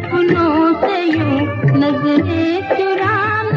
अपनों से यूँ नज़रें चुराना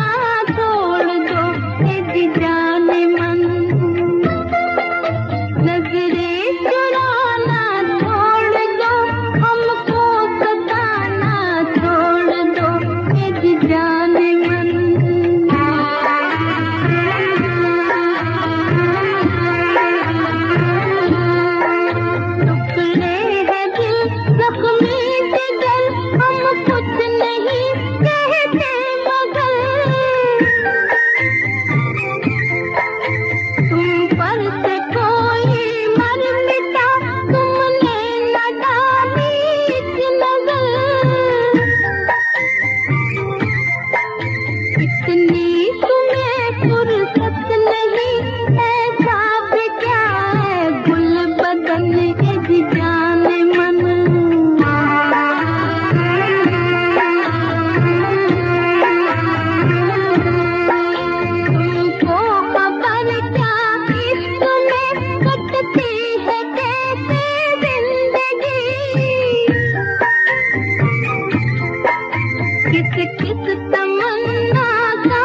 तमन्ना का